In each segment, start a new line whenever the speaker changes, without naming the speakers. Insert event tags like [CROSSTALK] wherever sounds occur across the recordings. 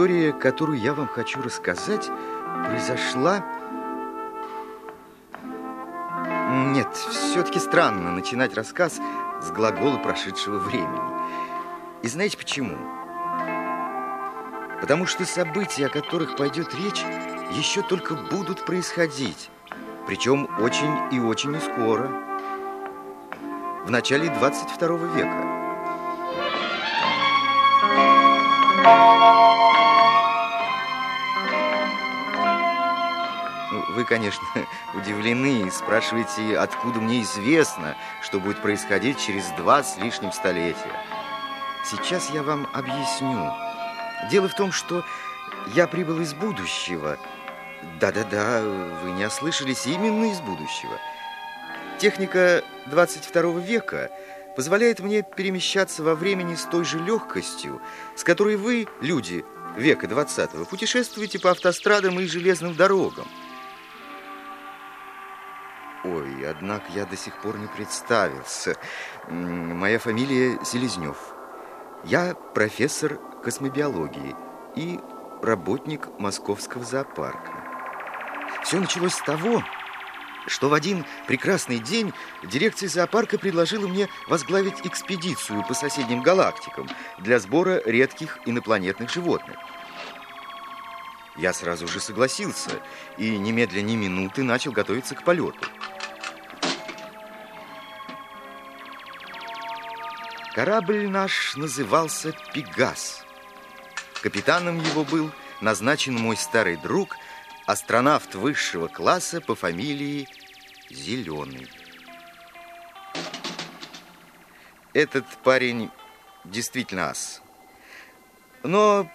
История, которую я вам хочу рассказать, произошла... Нет, все-таки странно начинать рассказ с глагола прошедшего времени. И знаете почему? Потому что события, о которых пойдет речь, еще только будут происходить. Причем очень и очень скоро. В начале 22 века. Ну, вы, конечно, [LAUGHS] удивлены и спрашиваете, откуда мне известно, что будет происходить через два с лишним столетия. Сейчас я вам объясню. Дело в том, что я прибыл из будущего. Да-да-да, вы не ослышались именно из будущего. Техника 22 века позволяет мне перемещаться во времени с той же легкостью, с которой вы, люди века 20 путешествуете по автострадам и железным дорогам. Ой, однако я до сих пор не представился. Моя фамилия Селезнев. Я профессор космобиологии и работник московского зоопарка. Все началось с того, что в один прекрасный день дирекция зоопарка предложила мне возглавить экспедицию по соседним галактикам для сбора редких инопланетных животных. Я сразу же согласился и немедленно ни минуты начал готовиться к полету. Корабль наш назывался «Пегас». Капитаном его был назначен мой старый друг, астронавт высшего класса по фамилии Зеленый. Этот парень действительно ас. Но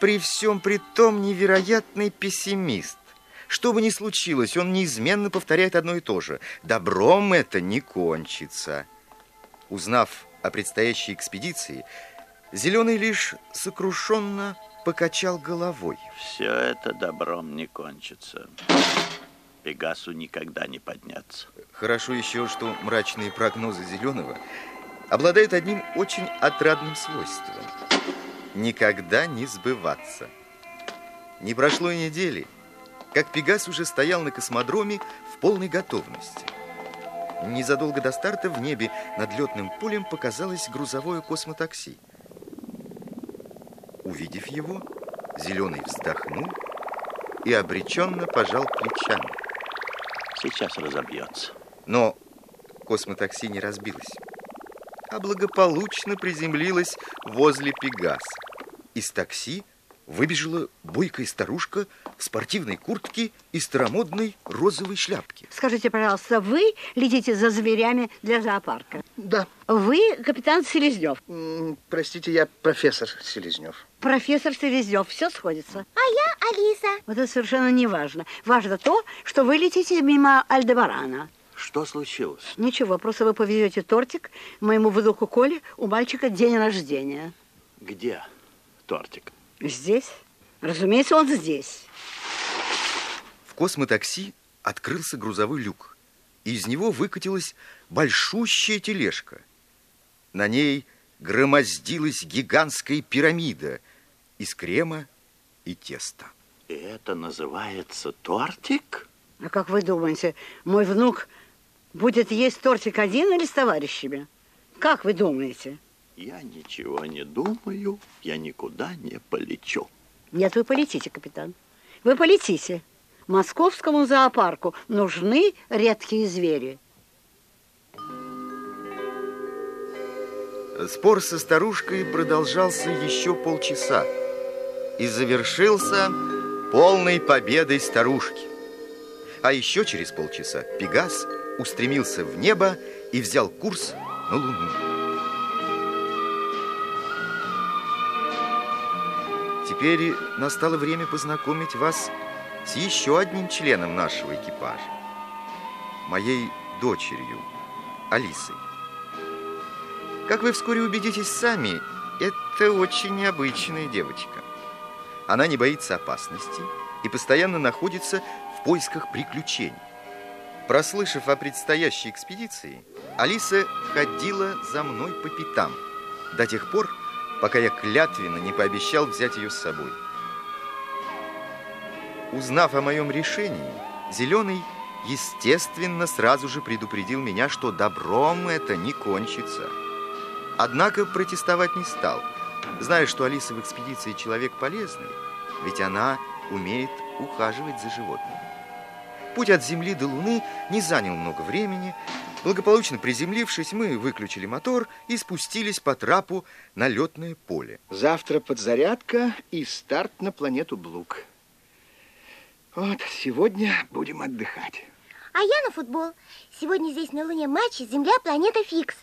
при всем при том невероятный пессимист. Что бы ни случилось, он неизменно повторяет одно и то же. Добром это не кончится. Узнав о предстоящей экспедиции, Зеленый лишь сокрушенно покачал головой.
Все это добром не кончится. Пегасу никогда не подняться.
Хорошо еще, что мрачные прогнозы Зеленого обладают одним очень отрадным свойством. Никогда не сбываться. Не прошло и недели, как Пегас уже стоял на космодроме в полной готовности. Незадолго до старта в небе над летным полем показалось грузовое космотакси. Увидев его, Зеленый вздохнул и обреченно пожал плечами.
Сейчас разобьется.
Но космотакси не разбилось, а благополучно приземлилось возле Пегаса. Из такси выбежала бойкая старушка в спортивной куртке и старомодной розовой шляпке.
Скажите, пожалуйста, вы летите за зверями для зоопарка?
Да.
Вы капитан Селезнев?
Простите, я профессор Селезнев.
Профессор Селезнев, все сходится.
А я Алиса.
Вот это совершенно не важно. Важно то, что вы летите мимо Альдебарана.
Что случилось?
Ничего, просто вы повезете тортик моему внуку Коле, у мальчика день рождения.
Где тортик?
Здесь? Разумеется, он здесь.
В космотакси открылся грузовой люк, и из него выкатилась большущая тележка. На ней громоздилась гигантская пирамида из крема и теста.
И это называется тортик?
А как вы думаете, мой внук будет есть тортик один или с товарищами? Как вы думаете?
Я ничего не думаю, я никуда не полечу.
Нет, вы полетите, капитан. Вы полетите. Московскому зоопарку нужны редкие звери.
Спор со старушкой продолжался еще полчаса и завершился полной победой старушки. А еще через полчаса Пегас устремился в небо и взял курс на Луну. Теперь настало время познакомить вас с еще одним членом нашего экипажа. Моей дочерью, Алисой. Как вы вскоре убедитесь сами, это очень необычная девочка. Она не боится опасности и постоянно находится в поисках приключений. Прослышав о предстоящей экспедиции, Алиса ходила за мной по пятам до тех пор, пока я клятвенно не пообещал взять ее с собой. Узнав о моем решении, Зеленый, естественно, сразу же предупредил меня, что добром это не кончится. Однако протестовать не стал, зная, что Алиса в экспедиции человек полезный, ведь она умеет ухаживать за животными. Путь от Земли до Луны не занял много времени. Благополучно приземлившись, мы выключили мотор и спустились по трапу на летное поле.
Завтра подзарядка и старт на планету Блук. Вот, сегодня будем отдыхать.
А я на футбол. Сегодня здесь на Луне матч Земля, планета Фикс.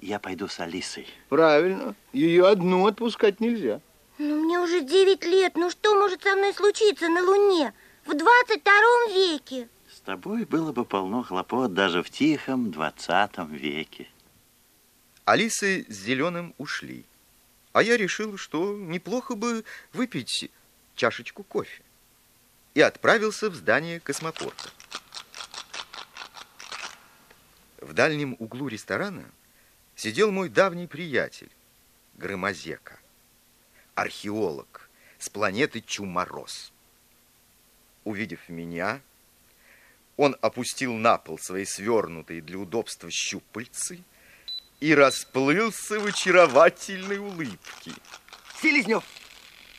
Я пойду с Алисой.
Правильно. Ее одну отпускать нельзя.
Ну, мне уже 9 лет. Ну, что может со мной случиться на Луне в 22 веке?
Тобой было бы полно хлопот даже в тихом 20 веке.
Алисы с Зеленым ушли. А я решил, что неплохо бы выпить чашечку кофе. И отправился в здание космопорта. В дальнем углу ресторана сидел мой давний приятель, Громозека, археолог с планеты Чумороз. Увидев меня, он опустил на пол свои свернутые для удобства щупальцы и расплылся в очаровательной улыбке.
Селезнев!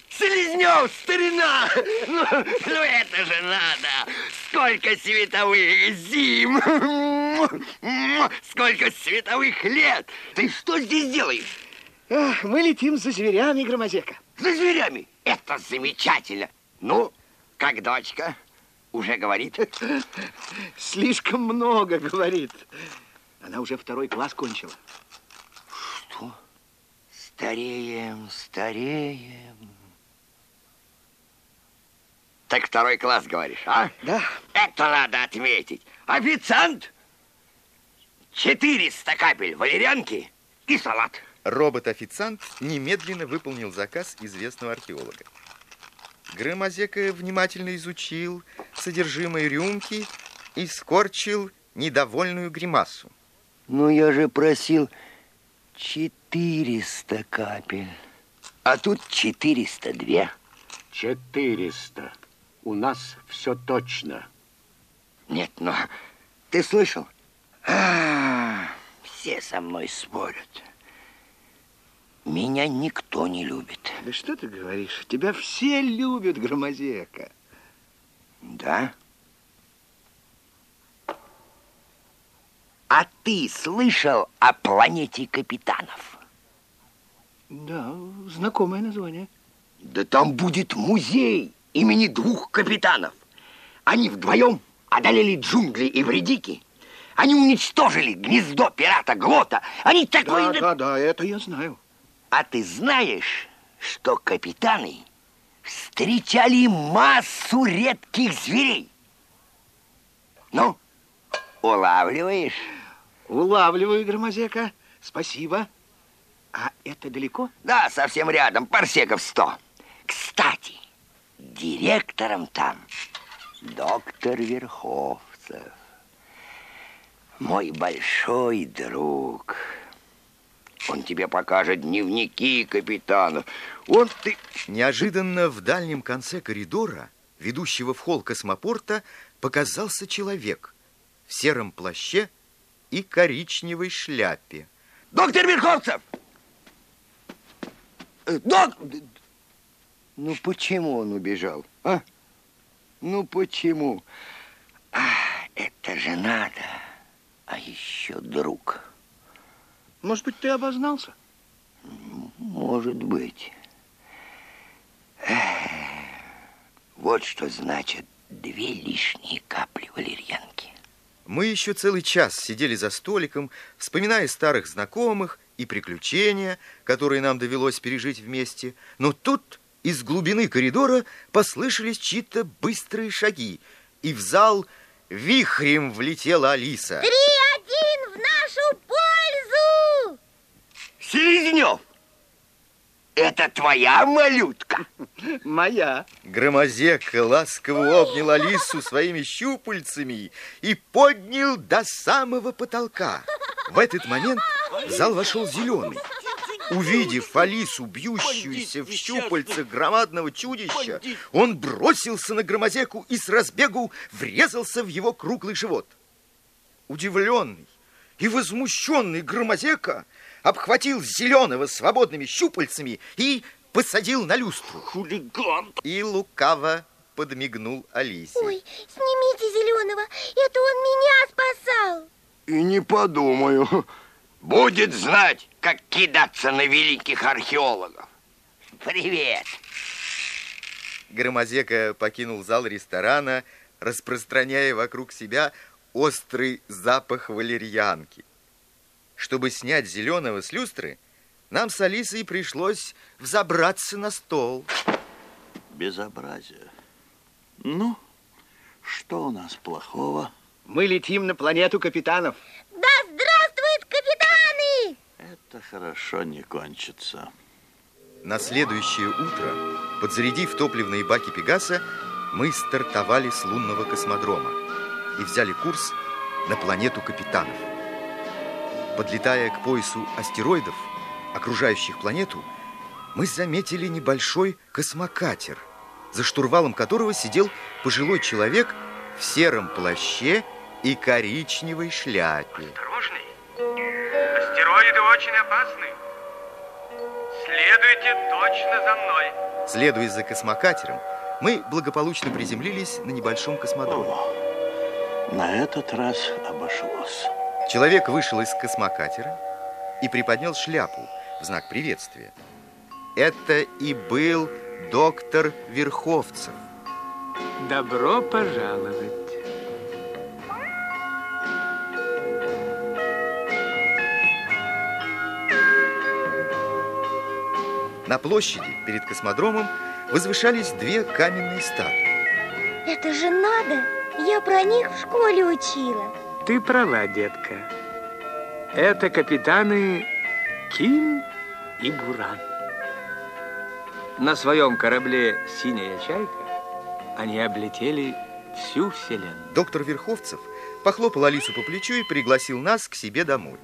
Селезнев, старина! Ну, ну это же надо! Сколько световых зим! Сколько световых лет! Ты что здесь делаешь?
Ах, мы летим за зверями, Громозека.
За зверями! Это замечательно! Ну, как дочка? Уже говорит? [LAUGHS]
Слишком много говорит. Она уже второй класс кончила.
Что? Стареем, стареем. Так второй класс, говоришь, а?
Да.
Это надо отметить. Официант, 400 капель валерьянки и салат.
Робот-официант немедленно выполнил заказ известного археолога. Громозека внимательно изучил содержимое рюмки и скорчил недовольную гримасу.
Ну, я же просил 400 капель. А тут 402.
400. У нас все точно.
Нет, но ты слышал? А, все со мной спорят. Меня никто не любит.
Да что ты говоришь? Тебя все любят, Громозека.
Да? А ты слышал о планете капитанов?
Да, знакомое название.
Да там будет музей имени двух капитанов. Они вдвоем одолели джунгли и вредики. Они уничтожили гнездо пирата Глота. Они такой...
Да, да, да, это я знаю.
А ты знаешь, что капитаны встречали массу редких зверей? Ну, улавливаешь?
Улавливаю, Громозека. Спасибо. А это далеко?
Да, совсем рядом, парсеков сто. Кстати, директором там доктор Верховцев. Мой большой друг. Он тебе покажет дневники капитанов. Он ты...
Неожиданно в дальнем конце коридора, ведущего в холл космопорта, показался человек в сером плаще и коричневой шляпе.
Доктор Верховцев! Э, Док... Ну, почему он убежал, а? Ну, почему? А, это же надо. А еще друг.
Может быть, ты обознался?
Может быть. Эх, Вот что значит две лишние капли валерьянки.
Мы еще целый час сидели за столиком, вспоминая старых знакомых и приключения, которые нам довелось пережить вместе. Но тут из глубины коридора послышались чьи-то быстрые шаги, и в зал вихрем влетела Алиса.
Три-один
Селезнев, это твоя малютка?
Моя.
Громозека ласково обнял Алису своими щупальцами и поднял до самого потолка. В этот момент в зал вошел Зеленый. Увидев Алису, бьющуюся в щупальцах громадного чудища, он бросился на громозеку и с разбегу врезался в его круглый живот. Удивленный и возмущенный громозека обхватил зеленого свободными щупальцами и посадил на люстру.
Хулиган!
И лукаво подмигнул Алисе.
Ой, снимите зеленого, это он меня спасал.
И не подумаю. Будет знать, как кидаться на великих археологов. Привет.
Громозека покинул зал ресторана, распространяя вокруг себя острый запах валерьянки. Чтобы снять зеленого с люстры, нам с Алисой пришлось взобраться на стол.
Безобразие. Ну, что у нас плохого?
Мы летим на планету капитанов.
Да здравствуют капитаны!
Это хорошо не кончится.
На следующее утро, подзарядив топливные баки Пегаса, мы стартовали с лунного космодрома и взяли курс на планету капитанов. Подлетая к поясу астероидов, окружающих планету, мы заметили небольшой космокатер, за штурвалом которого сидел пожилой человек в сером плаще и коричневой шляпе.
Осторожней. Астероиды очень опасны. Следуйте точно за мной.
Следуя за космокатером, мы благополучно приземлились на небольшом космодроме.
На этот раз обошлось.
Человек вышел из космокатера и приподнял шляпу в знак приветствия. Это и был доктор Верховцев.
Добро пожаловать.
На площади перед космодромом возвышались две каменные статуи.
Это же надо! Я про них в школе учила.
Ты права, детка. Это капитаны Ким и Буран. На своем корабле «Синяя чайка» они облетели всю Вселенную.
Доктор Верховцев похлопал Алису по плечу и пригласил нас к себе домой.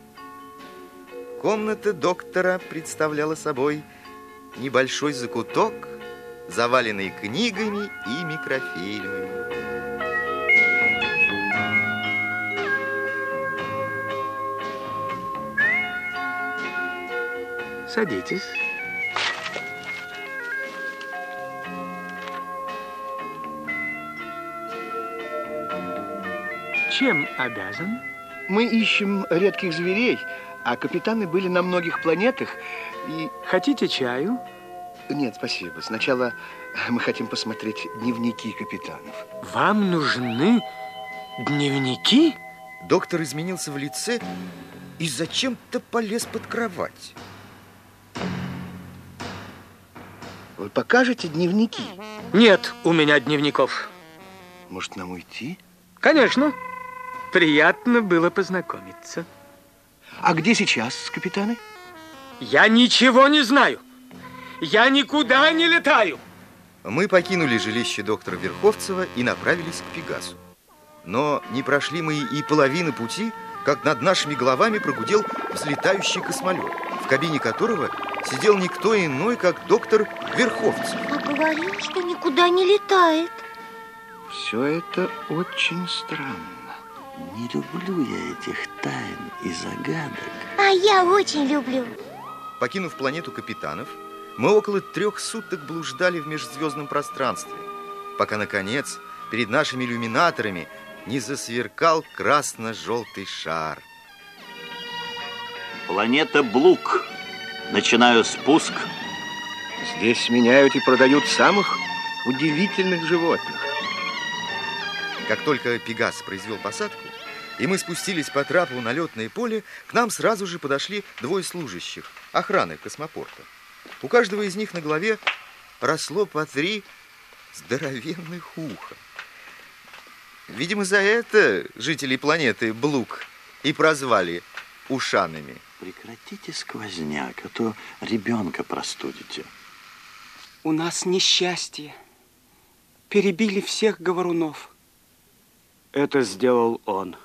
Комната доктора представляла собой небольшой закуток, заваленный книгами и микрофильмами.
Садитесь. Чем обязан?
Мы ищем редких зверей, а капитаны были на многих планетах и...
Хотите чаю?
Нет, спасибо. Сначала мы хотим посмотреть дневники капитанов.
Вам нужны дневники?
Доктор изменился в лице и зачем-то полез под кровать.
Вы покажете дневники?
Нет у меня дневников.
Может, нам уйти?
Конечно. Приятно было познакомиться.
А где сейчас капитаны?
Я ничего не знаю. Я никуда не летаю.
Мы покинули жилище доктора Верховцева и направились к Пегасу. Но не прошли мы и половины пути, как над нашими головами прогудел взлетающий космолет, в кабине которого сидел никто иной, как доктор Верховцев.
А говорил, что никуда не летает.
Все это очень странно.
Не люблю я этих тайн и загадок.
А я очень люблю.
Покинув планету капитанов, мы около трех суток блуждали в межзвездном пространстве, пока, наконец, перед нашими иллюминаторами не засверкал красно-желтый шар.
Планета Блук. Начинаю спуск.
Здесь меняют и продают самых удивительных животных.
Как только Пегас произвел посадку, и мы спустились по трапу на летное поле, к нам сразу же подошли двое служащих, охраны космопорта. У каждого из них на голове росло по три здоровенных уха. Видимо, за это жители планеты Блук и прозвали ушанами.
Прекратите сквозняк, а то ребенка простудите.
У нас несчастье. Перебили всех говорунов.
Это сделал он.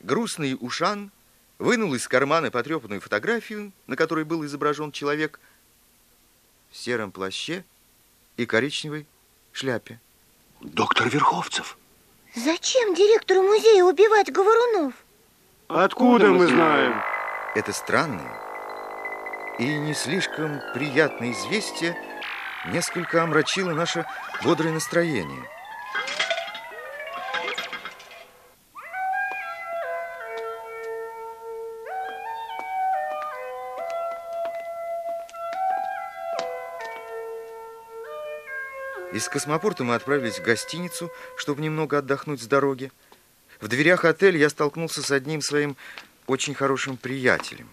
Грустный ушан вынул из кармана потрепанную фотографию, на которой был изображен человек в сером плаще и коричневой шляпе.
Доктор Верховцев.
Зачем директору музея убивать говорунов?
Откуда мы знаем?
Это странное и не слишком приятное известие несколько омрачило наше бодрое настроение. Из космопорта мы отправились в гостиницу, чтобы немного отдохнуть с дороги. В дверях отеля я столкнулся с одним своим очень хорошим приятелем.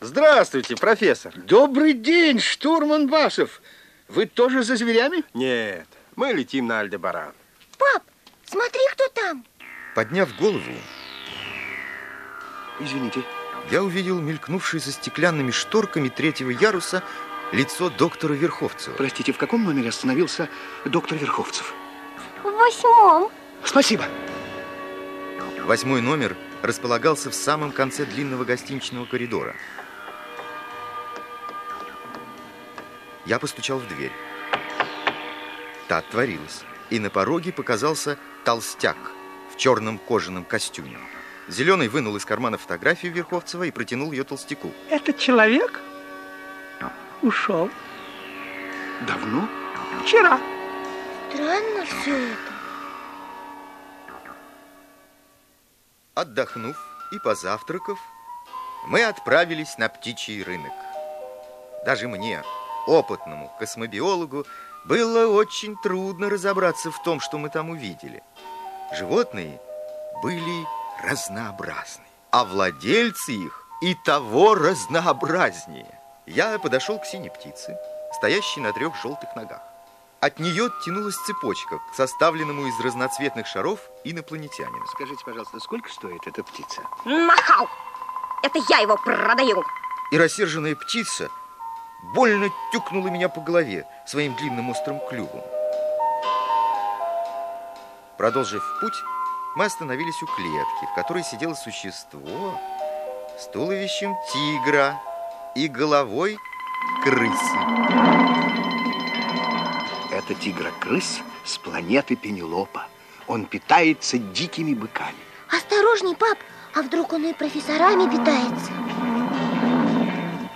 Здравствуйте, профессор.
Добрый день, штурман Басов. Вы тоже за зверями?
Нет, мы летим на Альдебаран.
Пап, смотри, кто там.
Подняв голову,
Извините.
я увидел мелькнувшее за стеклянными шторками третьего яруса лицо доктора Верховцева.
Простите, в каком номере остановился доктор Верховцев?
В восьмом.
Спасибо.
Восьмой номер располагался в самом конце длинного гостиничного коридора. Я постучал в дверь. Та отворилась, и на пороге показался толстяк в черном кожаном костюме. Зеленый вынул из кармана фотографию Верховцева и протянул ее толстяку.
Этот человек ушел
Давно?
вчера.
Странно все это.
Отдохнув и позавтракав, мы отправились на птичий рынок. Даже мне, опытному космобиологу, было очень трудно разобраться в том, что мы там увидели. Животные были разнообразны, а владельцы их и того разнообразнее. Я подошел к синей птице, стоящей на трех желтых ногах. От нее тянулась цепочка к составленному из разноцветных шаров инопланетянину.
Скажите, пожалуйста, сколько стоит эта птица?
Махал! Это я его продаю.
И рассерженная птица больно тюкнула меня по голове своим длинным острым клювом. Продолжив путь, мы остановились у клетки, в которой сидело существо с туловищем тигра и головой крысы.
Это тигра-крыс с планеты Пенелопа. Он питается дикими быками.
Осторожней, пап, а вдруг он и профессорами питается?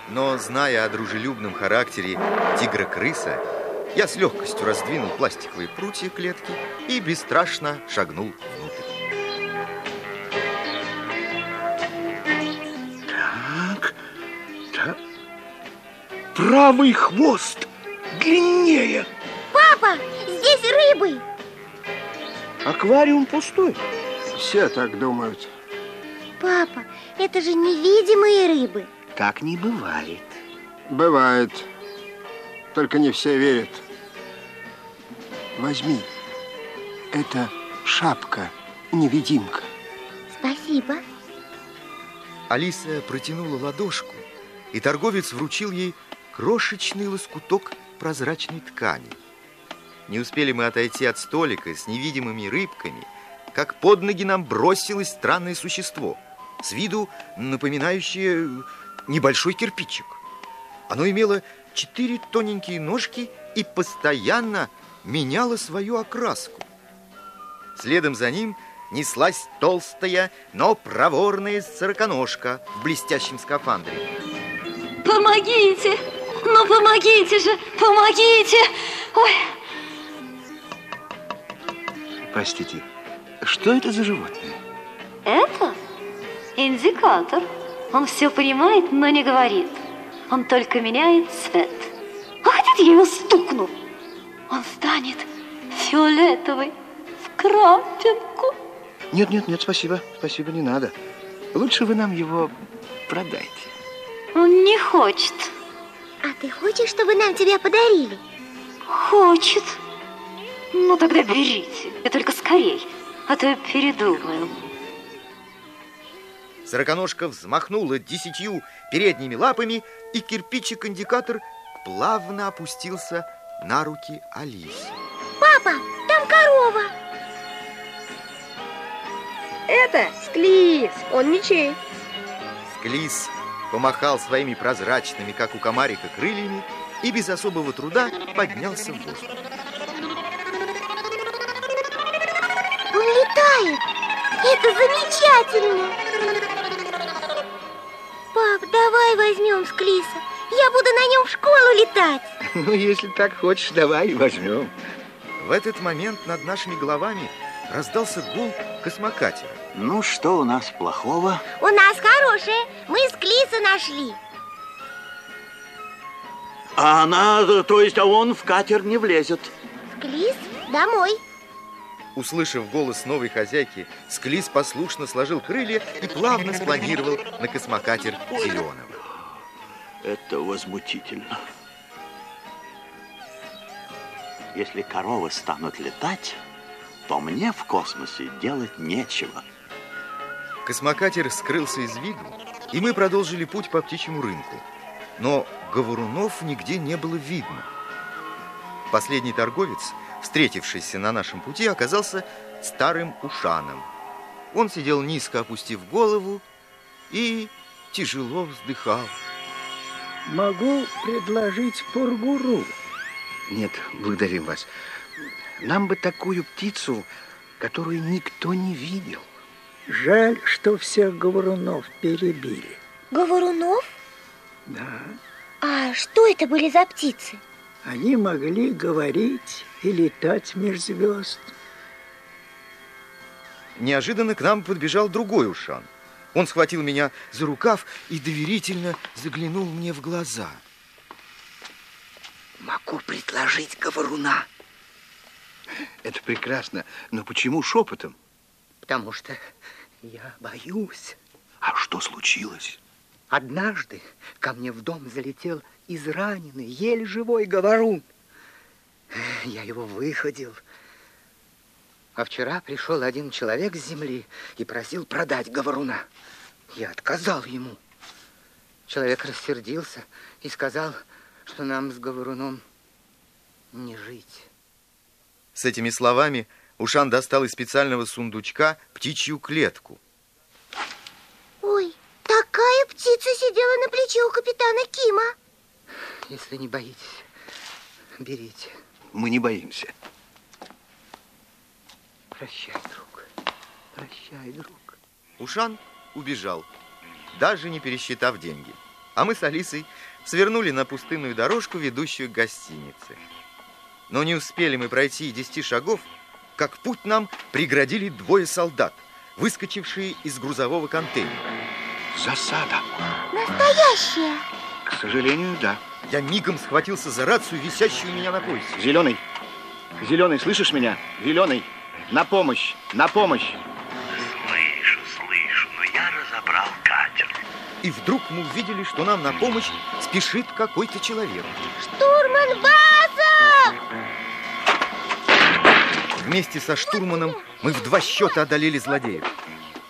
Но, зная о дружелюбном характере тигра-крыса, я с легкостью раздвинул пластиковые прутья клетки и бесстрашно шагнул внутрь.
Так, так. Правый хвост длиннее.
Папа, здесь рыбы.
Аквариум пустой.
Все так думают.
Папа, это же невидимые рыбы.
Так не бывает.
Бывает. Только не все верят. Возьми. Это шапка-невидимка.
Спасибо.
Алиса протянула ладошку, и торговец вручил ей крошечный лоскуток прозрачной ткани. Не успели мы отойти от столика с невидимыми рыбками, как под ноги нам бросилось странное существо, с виду напоминающее небольшой кирпичик. Оно имело четыре тоненькие ножки и постоянно меняло свою окраску. Следом за ним неслась толстая, но проворная сороконожка в блестящем скафандре.
Помогите! Ну, помогите же! Помогите! Ой,
Простите, что это за животное?
это индикатор. Он все понимает, но не говорит. Он только меняет цвет. А хотите, я его стукну? Он станет фиолетовый в крапинку.
Нет, нет, нет, спасибо. Спасибо, не надо. Лучше вы нам его продайте.
Он не хочет.
А ты хочешь, чтобы нам тебя подарили?
Хочет. Ну, тогда берите. И только скорей, а то я передумаю.
Сороконожка взмахнула десятью передними лапами, и кирпичик-индикатор плавно опустился на руки Алисы.
Папа, там корова.
Это Склиф, он ничей.
Склиз помахал своими прозрачными, как у комарика, крыльями и без особого труда поднялся в воздух.
Летает! Это замечательно! Пап, давай возьмем Склиса. Я буду на нем в школу летать. [LAUGHS]
Ну, если так хочешь, давай возьмем.
В этот момент над нашими головами раздался гул космокатера.
Ну, что у нас плохого?
У нас хорошее. Мы Склиса нашли.
А она, то есть, а он в катер не влезет.
Склис домой.
Услышав голос новой хозяйки, Склиз послушно сложил крылья и плавно спланировал на космокатер Зеленого.
Это возмутительно. Если коровы станут летать, то мне в космосе делать нечего.
Космокатер скрылся из виду, и мы продолжили путь по птичьему рынку. Но говорунов нигде не было видно. Последний торговец, встретившийся на нашем пути, оказался старым ушаном. Он сидел низко, опустив голову, и тяжело вздыхал.
Могу предложить пургуру.
Нет, благодарим вас. Нам бы такую птицу, которую никто не видел.
Жаль, что всех говорунов перебили.
Говорунов?
Да.
А что это были за птицы?
Они могли говорить и летать меж звезд.
Неожиданно к нам подбежал другой ушан. Он схватил меня за рукав и доверительно заглянул мне в глаза.
Могу предложить говоруна.
Это прекрасно, но почему шепотом?
Потому что я боюсь.
А что случилось?
Однажды ко мне в дом залетел израненный, еле живой говорун. Я его выходил. А вчера пришел один человек с земли и просил продать говоруна. Я отказал ему. Человек рассердился и сказал, что нам с говоруном не жить.
С этими словами Ушан достал из специального сундучка птичью клетку.
Ой, такая птица сидела на плече у капитана Кима.
Если не боитесь, берите.
Мы не боимся.
Прощай, друг. Прощай, друг.
Ушан убежал, даже не пересчитав деньги. А мы с Алисой свернули на пустынную дорожку, ведущую к гостинице. Но не успели мы пройти десяти шагов, как путь нам преградили двое солдат, выскочившие из грузового контейнера.
Засада.
Настоящая.
К сожалению, да.
Я мигом схватился за рацию, висящую у меня на поясе.
Зеленый, Зеленый, слышишь меня? Зеленый, на помощь, на помощь.
Слышу, слышу, но я разобрал катер.
И вдруг мы увидели, что нам на помощь спешит какой-то человек.
Штурман База!
Вместе со штурманом мы в два счета одолели злодеев.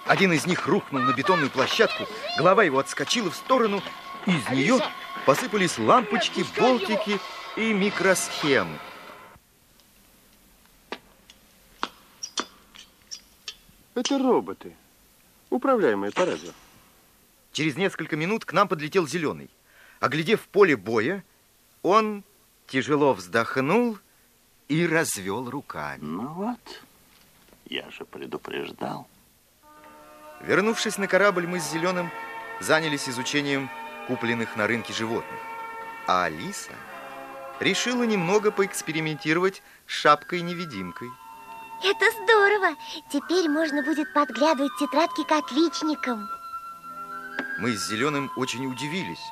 Один из них рухнул на бетонную площадку, голова его отскочила в сторону, и из нее посыпались лампочки, болтики и микросхемы.
Это роботы, управляемые по радио.
Через несколько минут к нам подлетел Зеленый. Оглядев поле боя, он тяжело вздохнул и развел руками.
Ну вот, я же предупреждал.
Вернувшись на корабль, мы с Зеленым занялись изучением купленных на рынке животных. А Алиса решила немного поэкспериментировать с шапкой-невидимкой.
Это здорово. Теперь можно будет подглядывать тетрадки к отличникам.
Мы с Зеленым очень удивились,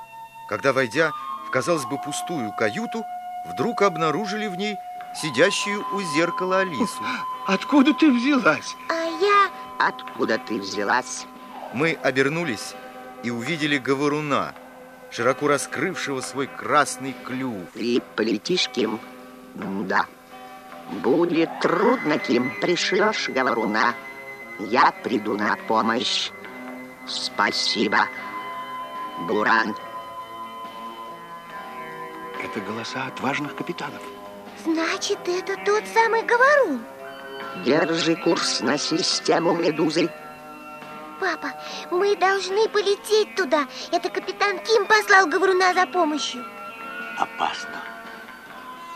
когда, войдя в, казалось бы, пустую каюту, вдруг обнаружили в ней сидящую у зеркала Алису.
Откуда ты взялась?
А я...
Откуда ты взялась?
Мы обернулись и увидели говоруна, широко раскрывшего свой красный клюв.
Ты полетишь, Ким? Да. Будет трудно, Ким. Пришлешь говоруна. Я приду на помощь. Спасибо, Буран.
Это голоса отважных капитанов.
Значит, это тот самый говорун.
Держи курс на систему Медузы.
Папа, мы должны полететь туда. Это капитан Ким послал Говоруна за помощью.
Опасно.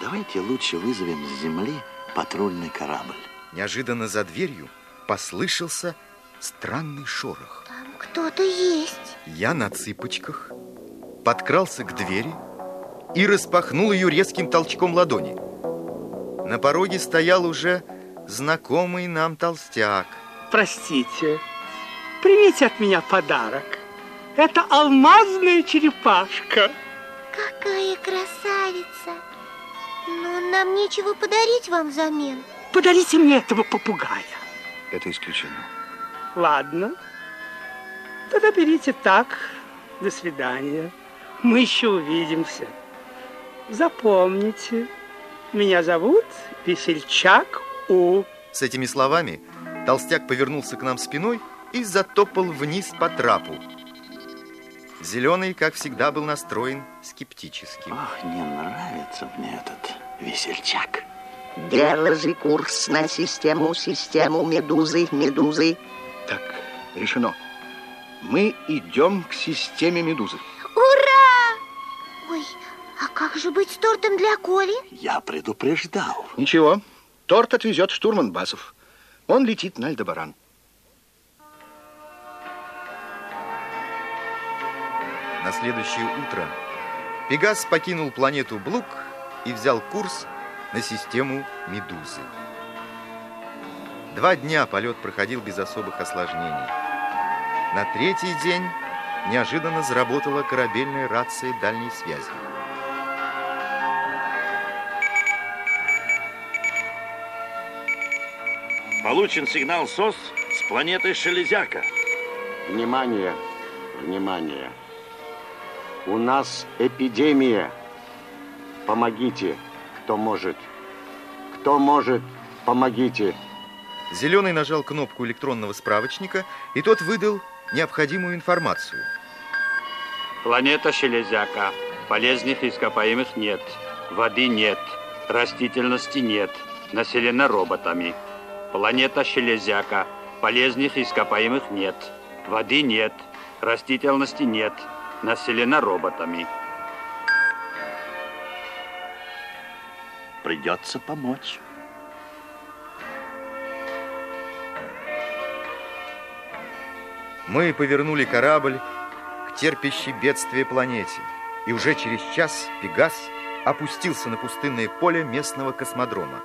Давайте лучше вызовем с земли патрульный корабль.
Неожиданно за дверью послышался странный шорох.
Там кто-то есть.
Я на цыпочках подкрался к двери и распахнул ее резким толчком ладони. На пороге стоял уже знакомый нам толстяк.
Простите, примите от меня подарок. Это алмазная черепашка.
Какая красавица! Но нам нечего подарить вам взамен.
Подарите мне этого попугая.
Это исключено.
Ладно. Тогда берите так. До свидания. Мы еще увидимся. Запомните, меня зовут Весельчак У.
С этими словами толстяк повернулся к нам спиной и затопал вниз по трапу. Зеленый, как всегда, был настроен скептически.
Ах, не нравится мне этот весельчак.
Держи курс на систему, систему медузы, медузы.
Так, решено. Мы идем к системе медузы.
Ура! Ой, а как же быть с тортом для Коли?
Я предупреждал.
Ничего, торт отвезет штурман Басов. Он летит на Альдебаран.
На следующее утро Пегас покинул планету Блук и взял курс на систему Медузы. Два дня полет проходил без особых осложнений. На третий день неожиданно заработала корабельная рация дальней связи.
Получен сигнал СОС с планеты Шелезяка.
Внимание, внимание. У нас эпидемия. Помогите, кто может. Кто может, помогите.
Зеленый нажал кнопку электронного справочника, и тот выдал необходимую информацию.
Планета Шелезяка. Полезных ископаемых нет. Воды нет. Растительности нет. Населена роботами. Планета Шелезяка. Полезных ископаемых нет. Воды нет. Растительности нет. Населена роботами.
Придется помочь.
Мы повернули корабль к терпящей бедствие планете, и уже через час Пегас опустился на пустынное поле местного космодрома.